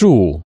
Schuh